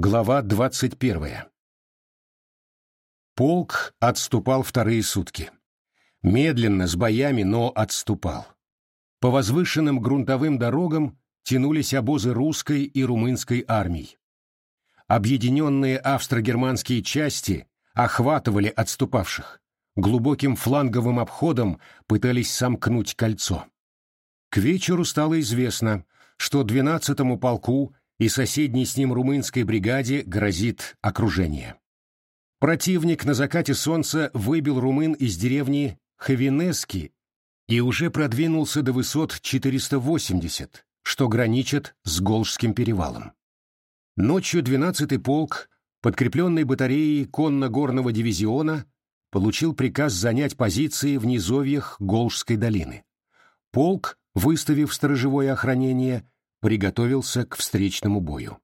Глава двадцать первая. Полк отступал вторые сутки. Медленно, с боями, но отступал. По возвышенным грунтовым дорогам тянулись обозы русской и румынской армий. Объединенные австро-германские части охватывали отступавших, глубоким фланговым обходом пытались сомкнуть кольцо. К вечеру стало известно, что 12-му полку и соседней с ним румынской бригаде грозит окружение. Противник на закате солнца выбил румын из деревни Хавинески и уже продвинулся до высот 480, что граничит с Голжским перевалом. Ночью 12-й полк, подкрепленный батареей конно-горного дивизиона, получил приказ занять позиции в низовьях Голжской долины. Полк, выставив сторожевое охранение, приготовился к встречному бою.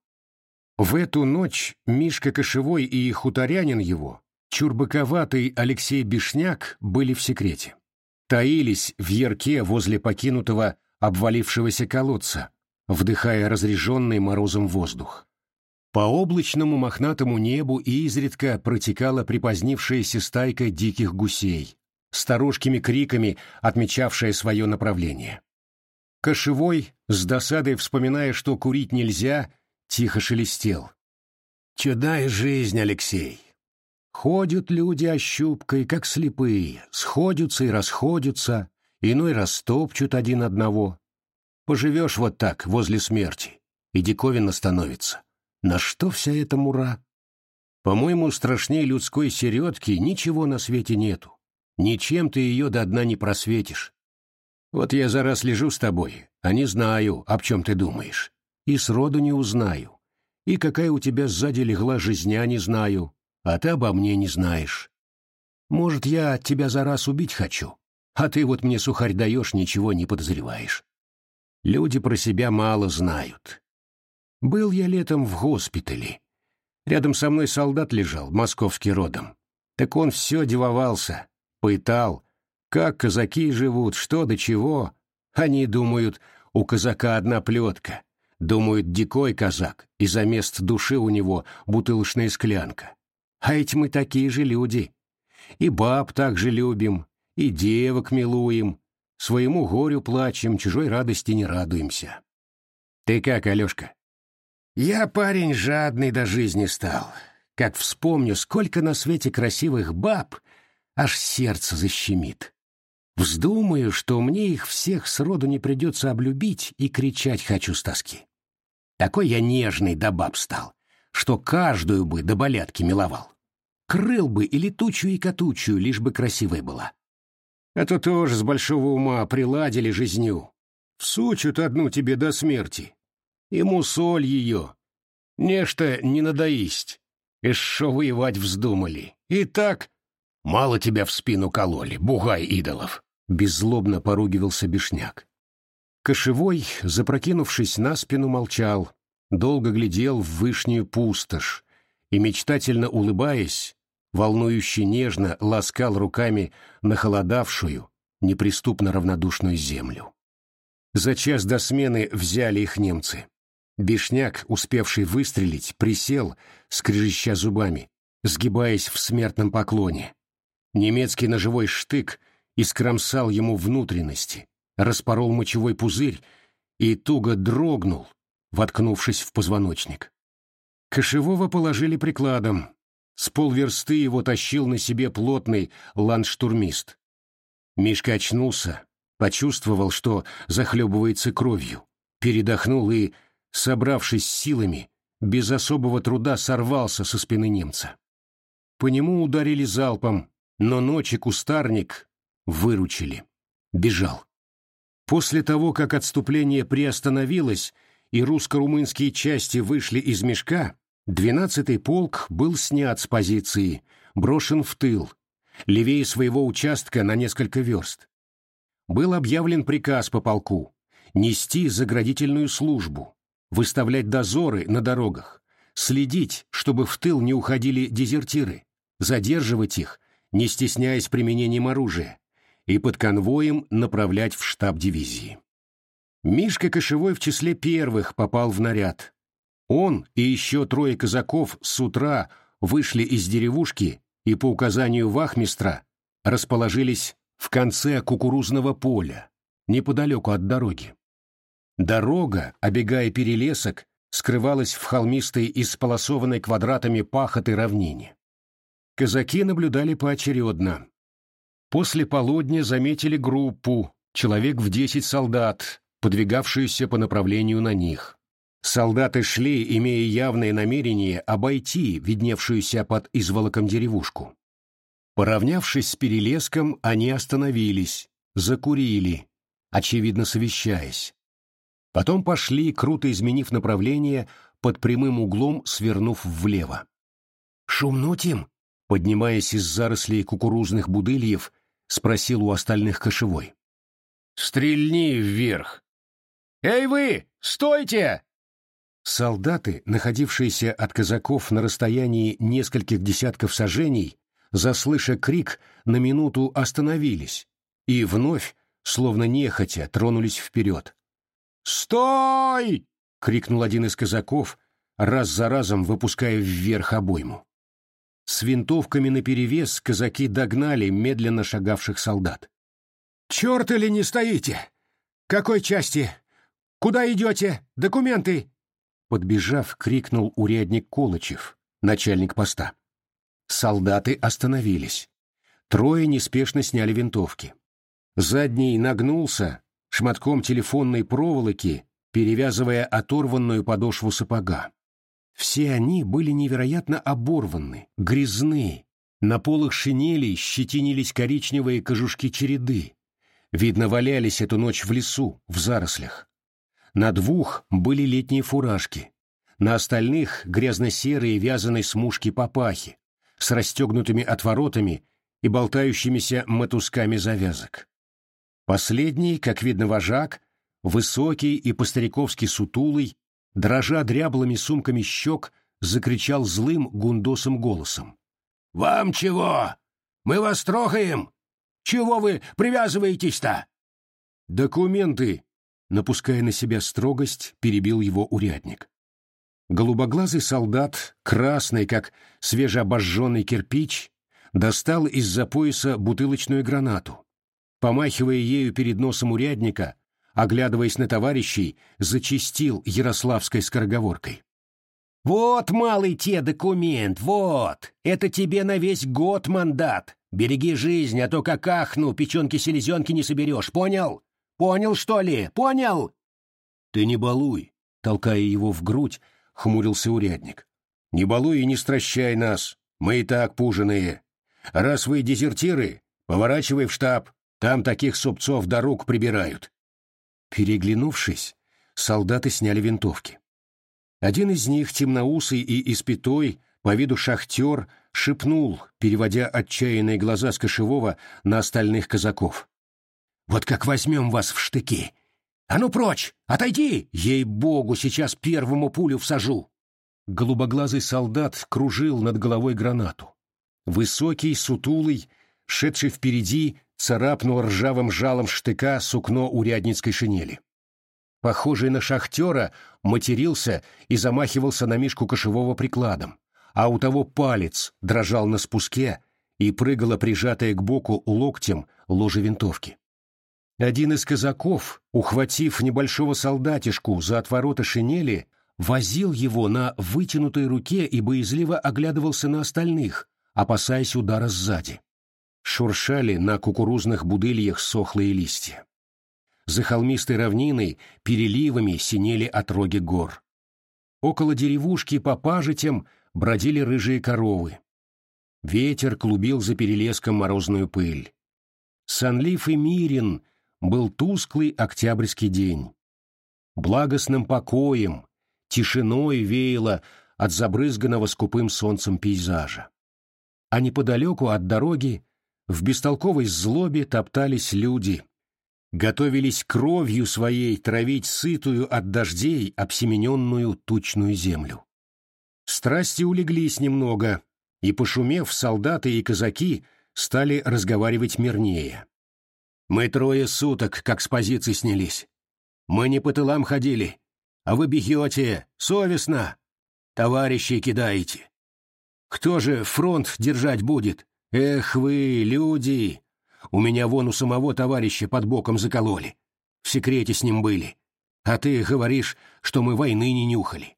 В эту ночь Мишка Кошевой и хуторянин его, чурбаковатый Алексей Бишняк, были в секрете. Таились в ярке возле покинутого обвалившегося колодца, вдыхая разреженный морозом воздух. По облачному мохнатому небу изредка протекала припозднившаяся стайка диких гусей, старушкими криками отмечавшая свое направление. Кошевой, с досадой вспоминая, что курить нельзя, тихо шелестел. «Чудная жизнь, Алексей! Ходят люди ощупкой, как слепые, сходятся и расходятся, иной раз топчут один одного. Поживешь вот так, возле смерти, и диковинно становится. На что вся эта мура? По-моему, страшнее людской середки ничего на свете нету. Ничем ты ее до дна не просветишь. Вот я за раз лежу с тобой, а не знаю, об чем ты думаешь. И сроду не узнаю. И какая у тебя сзади легла жизня, не знаю. А ты обо мне не знаешь. Может, я тебя за раз убить хочу, а ты вот мне сухарь даешь, ничего не подозреваешь. Люди про себя мало знают. Был я летом в госпитале. Рядом со мной солдат лежал, московский родом. Так он все девовался, пытал, как казаки живут, что до чего. Они думают, у казака одна плетка. Думают, дикой казак, и за мест души у него бутылочная склянка. А эти мы такие же люди. И баб так же любим, и девок милуем, своему горю плачем, чужой радости не радуемся. Ты как, Алешка? Я парень жадный до жизни стал. Как вспомню, сколько на свете красивых баб, аж сердце защемит. Вздумаю, что мне их всех сроду не придется облюбить и кричать хочу с тоски. Такой я нежный да баб стал, что каждую бы до болятки миловал. Крыл бы и летучую, и катучую, лишь бы красивой была. А то тоже с большого ума приладили жизнью. Всучут одну тебе до смерти. Ему соль ее. Нечто не надоесть. И шо воевать вздумали. И так Мало тебя в спину кололи, бугай идолов. Беззлобно поругивался Бешняк. Кошевой, запрокинувшись на спину, молчал, долго глядел в вышнюю пустошь и, мечтательно улыбаясь, волнующе нежно ласкал руками нахолодавшую, неприступно равнодушную землю. За час до смены взяли их немцы. Бешняк, успевший выстрелить, присел, скрежеща зубами, сгибаясь в смертном поклоне. Немецкий ножевой штык искромсал ему внутренности, распорол мочевой пузырь и туго дрогнул, воткнувшись в позвоночник. Кошевого положили прикладом. С полверсты его тащил на себе плотный ландштурмист. Мишка очнулся, почувствовал, что захлебывается кровью, передохнул и, собравшись силами, без особого труда сорвался со спины немца. По нему ударили залпом, но ночи кустарник выручили. Бежал. После того, как отступление приостановилось и русско-румынские части вышли из мешка, 12-й полк был снят с позиции, брошен в тыл, левее своего участка на несколько верст. Был объявлен приказ по полку нести заградительную службу, выставлять дозоры на дорогах, следить, чтобы в тыл не уходили дезертиры, задерживать их не стесняясь применением оружия, и под конвоем направлять в штаб дивизии. Мишка Кошевой в числе первых попал в наряд. Он и еще трое казаков с утра вышли из деревушки и по указанию вахмистра расположились в конце кукурузного поля, неподалеку от дороги. Дорога, обегая перелесок, скрывалась в холмистой и сполосованной квадратами пахоты равнине. Казаки наблюдали поочередно. После полудня заметили группу, человек в десять солдат, подвигавшуюся по направлению на них. Солдаты шли, имея явное намерение обойти видневшуюся под изволоком деревушку. Поравнявшись с перелеском, они остановились, закурили, очевидно совещаясь. Потом пошли, круто изменив направление, под прямым углом свернув влево. «Шумнуть им?» Поднимаясь из зарослей кукурузных будыльев, спросил у остальных кошевой. «Стрельни вверх!» «Эй вы, стойте!» Солдаты, находившиеся от казаков на расстоянии нескольких десятков сажений, заслыша крик, на минуту остановились и вновь, словно нехотя, тронулись вперед. «Стой!» — крикнул один из казаков, раз за разом выпуская вверх обойму. С винтовками наперевес казаки догнали медленно шагавших солдат. «Черт или не стоите? Какой части? Куда идете? Документы!» Подбежав, крикнул урядник Колычев, начальник поста. Солдаты остановились. Трое неспешно сняли винтовки. Задний нагнулся, шматком телефонной проволоки, перевязывая оторванную подошву сапога. Все они были невероятно оборваны, грязны. На полах шинелей щетинились коричневые кожушки череды. Видно, валялись эту ночь в лесу, в зарослях. На двух были летние фуражки. На остальных грязно-серые вязаные смушки папахи с расстегнутыми отворотами и болтающимися мотузками завязок. Последний, как видно вожак, высокий и по-стариковски сутулый, дрожа дряблыми сумками щек, закричал злым гундосым голосом. «Вам чего? Мы вас трогаем! Чего вы привязываетесь-то?» «Документы!» — напуская на себя строгость, перебил его урядник. Голубоглазый солдат, красный, как свежеобожженный кирпич, достал из-за пояса бутылочную гранату помахивая ею перед носом урядника, оглядываясь на товарищей, зачистил ярославской скороговоркой. «Вот, малый те документ, вот! Это тебе на весь год мандат. Береги жизнь, а то как ахну, печенки-селезенки не соберешь, понял? Понял, что ли? Понял?» «Ты не балуй», — толкая его в грудь, хмурился урядник. «Не балуй и не стращай нас, мы и так пуженые. Раз вы дезертиры, поворачивай в штаб, там таких супцов до рук прибирают. Переглянувшись, солдаты сняли винтовки. Один из них, темноусый и испятой, по виду шахтер, шепнул, переводя отчаянные глаза с кошевого на остальных казаков. «Вот как возьмем вас в штыки! А ну прочь! Отойди! Ей-богу, сейчас первому пулю всажу!» Голубоглазый солдат кружил над головой гранату. Высокий, сутулый, шедший впереди, царапнул ржавым жалом штыка сукно урядницкой шинели. Похожий на шахтера, матерился и замахивался на Мишку кошевого прикладом, а у того палец дрожал на спуске и прыгала прижатая к боку локтем ложе винтовки. Один из казаков, ухватив небольшого солдатишку за отворота шинели, возил его на вытянутой руке и боязливо оглядывался на остальных, опасаясь удара сзади шуршали на кукурузных будыльях сохлые листья. За холмистой равниной переливами синели отроги гор. Около деревушки по пажитям бродили рыжие коровы. Ветер клубил за перелеском морозную пыль. Сонлив и мирен был тусклый октябрьский день. Благостным покоем, тишиной веяло от забрызганного скупым солнцем пейзажа. А неподалеку от дороги в бестолковой злобе топтались люди, готовились кровью своей травить сытую от дождей обсемененную тучную землю. Страсти улеглись немного, и, пошумев, солдаты и казаки стали разговаривать мирнее. «Мы трое суток, как с позиции снялись. Мы не по тылам ходили, А вы бьете, совестно. Товарищей кидаете. Кто же фронт держать будет? Эх вы, люди! У меня вон у самого товарища под боком закололи. В секрете с ним были. А ты говоришь, что мы войны не нюхали.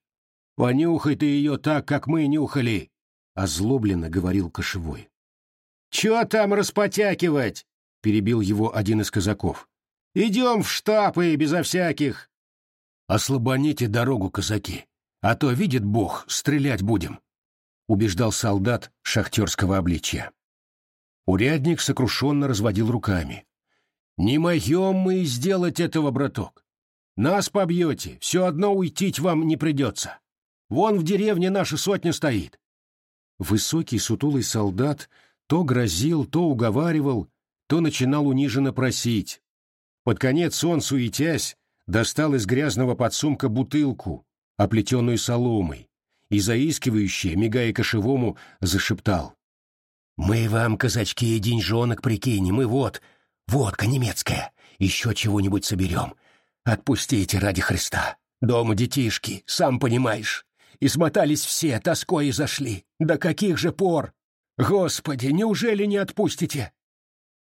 Понюхай ты ее так, как мы нюхали, — озлобленно говорил Кошевой. Чего там распотякивать? — перебил его один из казаков. Идем в штаб и безо всяких. Ослабоните дорогу, казаки, а то, видит Бог, стрелять будем, — убеждал солдат шахтерского обличья. Урядник сокрушенно разводил руками. «Не моем мы сделать этого, браток. Нас побьете, все одно уйти вам не придется. Вон в деревне наша сотня стоит». Высокий сутулый солдат то грозил, то уговаривал, то начинал униженно просить. Под конец он, суетясь, достал из грязного подсумка бутылку, оплетенную соломой, и заискивающе, мигая кошевому, зашептал. «Мы вам, казачки, деньжонок прикинем, и вот, водка немецкая, еще чего-нибудь соберем. Отпустите ради Христа. Дома детишки, сам понимаешь. И смотались все, тоской и зашли. До каких же пор? Господи, неужели не отпустите?»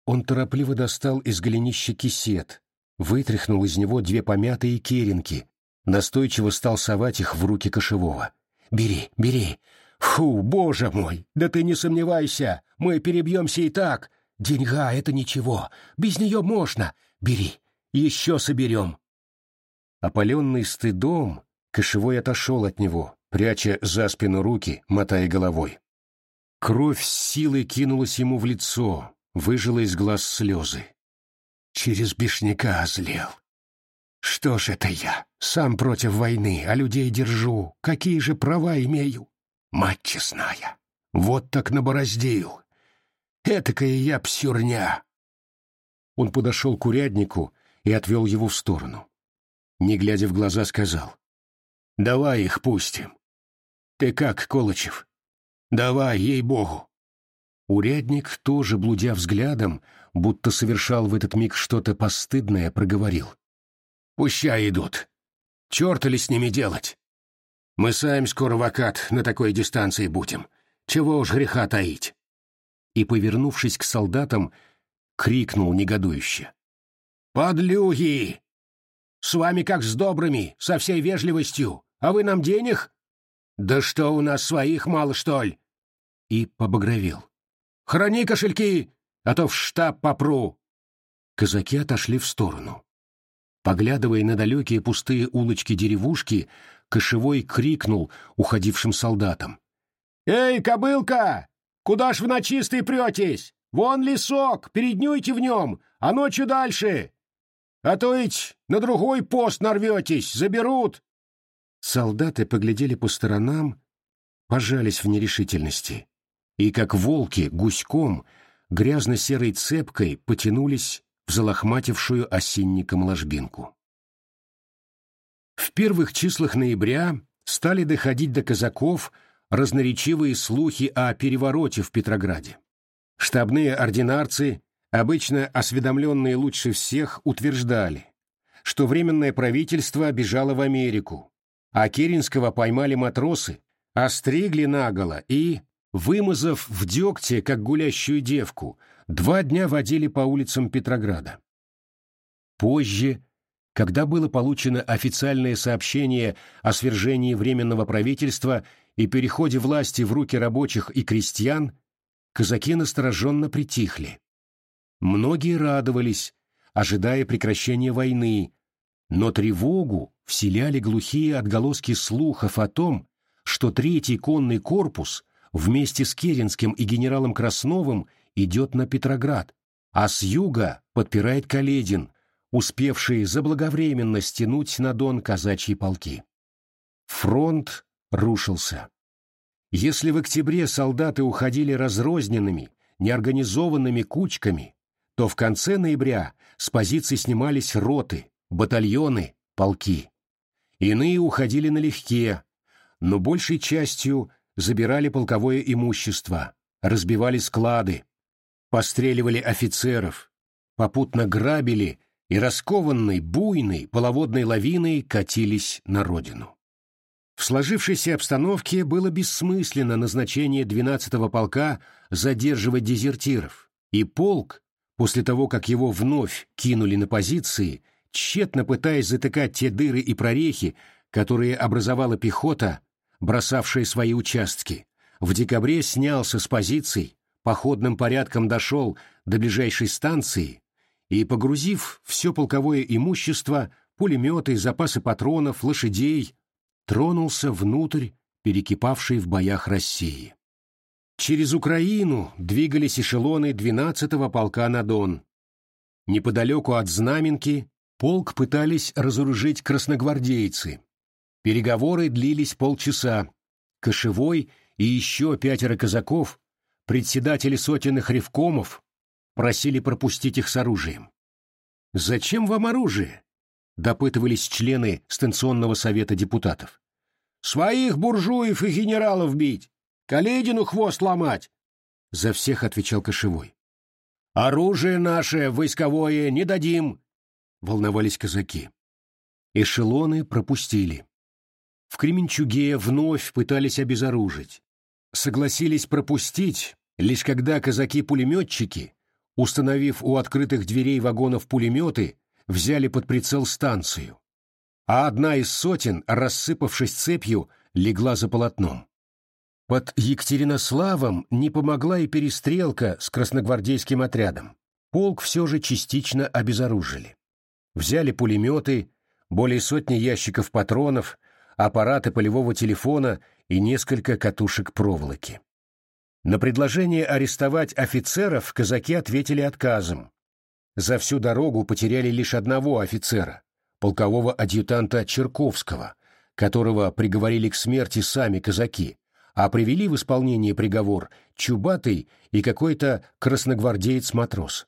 Он торопливо достал из голенища кисет, вытряхнул из него две помятые керенки, настойчиво стал совать их в руки кошевого. «Бери, бери, «Фу, боже мой, да ты не сомневайся, мы перебьемся и так. Деньга — это ничего, без нее можно. Бери, еще соберем». Опаленный стыдом, кошевой отошел от него, пряча за спину руки, мотая головой. Кровь с силой кинулась ему в лицо, выжила из глаз слезы. Через бешняка озлел. Что ж это я? Сам против войны, а людей держу. Какие же права имею? Мать честная, вот так набороздил. Этакая я псюрня. Он подошел к уряднику и отвел его в сторону. Не глядя в глаза, сказал. «Давай их пустим. Ты как, Колычев? Давай, ей-богу!» Урядник, тоже блудя взглядом, будто совершал в этот миг что-то постыдное, проговорил. «Пущай идут. Черта ли с ними делать? Мы сами скоро вакат на такой дистанции будем. Чего уж греха таить. И, повернувшись к солдатам, крикнул негодующе. «Подлюги! С вами как с добрыми, со всей вежливостью, а вы нам денег? Да что у нас своих мало, что ли?» И побагровел. «Храни кошельки, а то в штаб попру!» Казаки отошли в сторону. Поглядывая на далекие пустые улочки деревушки, Кошевой крикнул уходившим солдатам. «Эй, кобылка! Куда ж в ночистый претесь? Вон лесок, переднюйте в нем, а ночью дальше! А то ведь на другой пост нарветесь, заберут!» Солдаты поглядели по сторонам, пожались в нерешительности, и, как волки, гуськом, грязно-серой цепкой потянулись в залохматившую осинником ложбинку. В первых числах ноября стали доходить до казаков разноречивые слухи о перевороте в Петрограде. Штабные ординарцы, обычно осведомленные лучше всех, утверждали, что Временное правительство бежало в Америку, а Керенского поймали матросы, остригли наголо и, вымазав в дегте, как гулящую девку, два дня водили по улицам Петрограда. Позже когда было получено официальное сообщение о свержении Временного правительства и переходе власти в руки рабочих и крестьян, казаки настороженно притихли. Многие радовались, ожидая прекращения войны, но тревогу вселяли глухие отголоски слухов о том, что Третий конный корпус вместе с Керенским и генералом Красновым идет на Петроград, а с юга подпирает Каледин, успевшие заблаговременно стянуть на Дон казачьи полки. Фронт рушился. Если в октябре солдаты уходили разрозненными, неорганизованными кучками, то в конце ноября с позиций снимались роты, батальоны, полки. Иные уходили налегке, но большей частью забирали полковое имущество, разбивали склады, постреливали офицеров, попутно грабили и раскованной, буйной половодной лавиной катились на родину. В сложившейся обстановке было бессмысленно назначение 12-го полка задерживать дезертиров, и полк, после того, как его вновь кинули на позиции, тщетно пытаясь затыкать те дыры и прорехи, которые образовала пехота, бросавшая свои участки, в декабре снялся с позиций, походным порядком дошел до ближайшей станции и, погрузив все полковое имущество, пулеметы, запасы патронов, лошадей, тронулся внутрь перекипавшей в боях России. Через Украину двигались эшелоны 12-го полка на Дон. Неподалеку от Знаменки полк пытались разоружить красногвардейцы. Переговоры длились полчаса. Кошевой и еще пятеро казаков, председатели сотенных ревкомов, просили пропустить их с оружием. «Зачем вам оружие?» — допытывались члены станционного совета депутатов. «Своих буржуев и генералов бить! Каледину хвост ломать!» — за всех отвечал Кошевой. «Оружие наше, войсковое, не дадим!» — волновались казаки. Эшелоны пропустили. В Кременчуге вновь пытались обезоружить согласились пропустить, лишь когда казаки-пулеметчики, установив у открытых дверей вагонов пулеметы, взяли под прицел станцию, а одна из сотен, рассыпавшись цепью, легла за полотном. Под Екатеринославом не помогла и перестрелка с красногвардейским отрядом. Полк все же частично обезоружили. Взяли пулеметы, более сотни ящиков патронов, аппараты полевого телефона и несколько катушек проволоки. На предложение арестовать офицеров казаки ответили отказом. За всю дорогу потеряли лишь одного офицера, полкового адъютанта Черковского, которого приговорили к смерти сами казаки, а привели в исполнение приговор Чубатый и какой-то красногвардеец-матрос.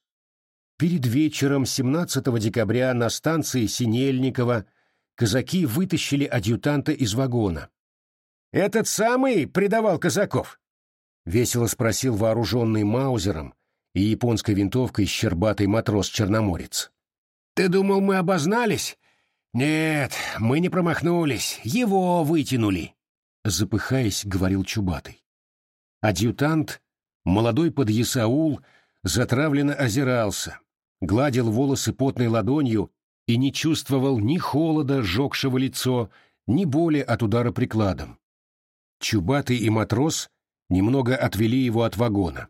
Перед вечером 17 декабря на станции Синельникова казаки вытащили адъютанта из вагона, «Этот самый предавал казаков?» — весело спросил вооруженный Маузером и японской винтовкой щербатый матрос-черноморец. «Ты думал, мы обознались?» «Нет, мы не промахнулись, его вытянули», — запыхаясь, говорил Чубатый. Адъютант, молодой подъясаул, затравленно озирался, гладил волосы потной ладонью и не чувствовал ни холода, сжегшего лицо, ни боли от удара прикладом. Чубатый и матрос немного отвели его от вагона.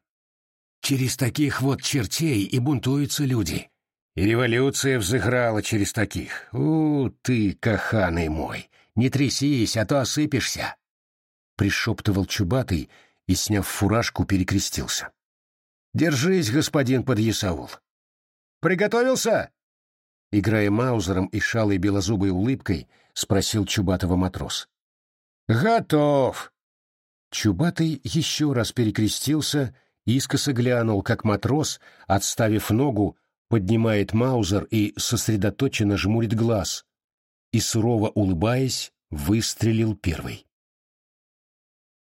«Через таких вот чертей и бунтуются люди. И революция взыграла через таких. У, ты, каханый мой, не трясись, а то осыпешься!» Пришептывал Чубатый и, сняв фуражку, перекрестился. «Держись, господин подъясаул!» «Приготовился?» Играя маузером и шалой белозубой улыбкой, спросил Чубатого матрос. «Готов!» Чубатый еще раз перекрестился, искоса глянул, как матрос, отставив ногу, поднимает маузер и сосредоточенно жмурит глаз, и, сурово улыбаясь, выстрелил первый.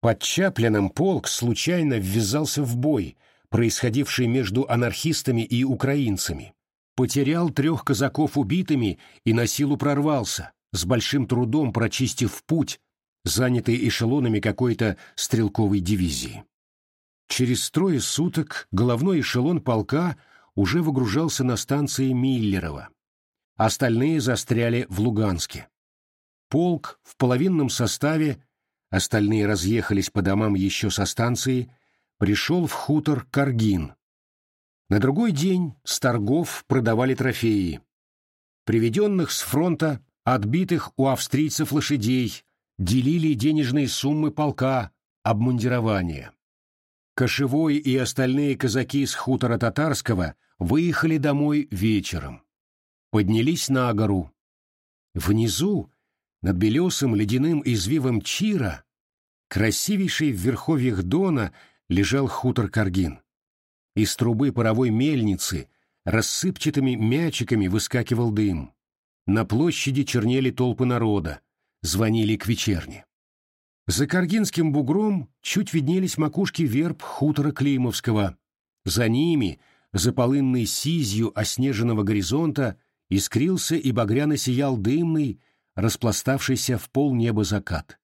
Под Чаплином полк случайно ввязался в бой, происходивший между анархистами и украинцами. Потерял трех казаков убитыми и на силу прорвался, с большим трудом прочистив путь занятый эшелонами какой-то стрелковой дивизии. Через трое суток головной эшелон полка уже выгружался на станции Миллерово. Остальные застряли в Луганске. Полк в половинном составе, остальные разъехались по домам еще со станции, пришел в хутор Каргин. На другой день с торгов продавали трофеи. Приведенных с фронта, отбитых у австрийцев лошадей, делили денежные суммы полка, обмундирование. Кошевой и остальные казаки с хутора Татарского выехали домой вечером. Поднялись на гору. Внизу, над белесым ледяным извивом Чира, красивейший в верховьях Дона, лежал хутор Каргин. Из трубы паровой мельницы рассыпчатыми мячиками выскакивал дым. На площади чернели толпы народа, звонили к вечерне. За Каргинским бугром чуть виднелись макушки верб хутора Климовского. За ними, за полынной сизью оснеженного горизонта, искрился и багряно сиял дымный, распластавшийся в пол неба закат.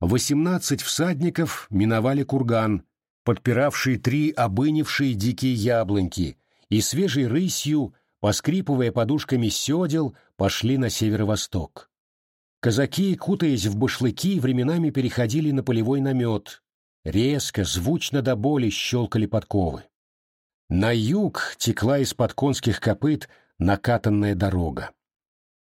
Восемнадцать всадников миновали курган, подпиравший три обынившие дикие яблоньки, и свежей рысью, поскрипывая подушками седел, пошли на северо-восток. Казаки, кутаясь в башлыки, временами переходили на полевой намет. Резко, звучно до боли щелкали подковы. На юг текла из-под конских копыт накатанная дорога.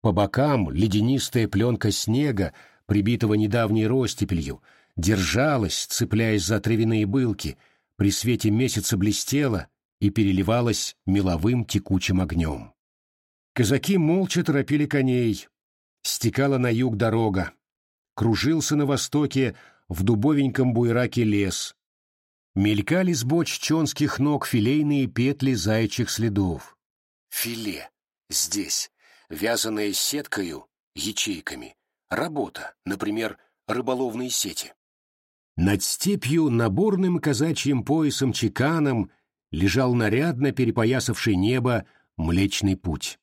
По бокам ледянистая пленка снега, прибитого недавней ростепелью, держалась, цепляясь за травяные былки, при свете месяца блестела и переливалась меловым текучим огнем. Казаки молча торопили коней. Стекала на юг дорога. Кружился на востоке в дубовеньком буйраке лес. Мелькали с боч чонских ног филейные петли заячьих следов. Филе. Здесь. Вязаная сеткою, ячейками. Работа, например, рыболовные сети. Над степью наборным казачьим поясом-чеканом лежал нарядно перепоясавший небо Млечный Путь.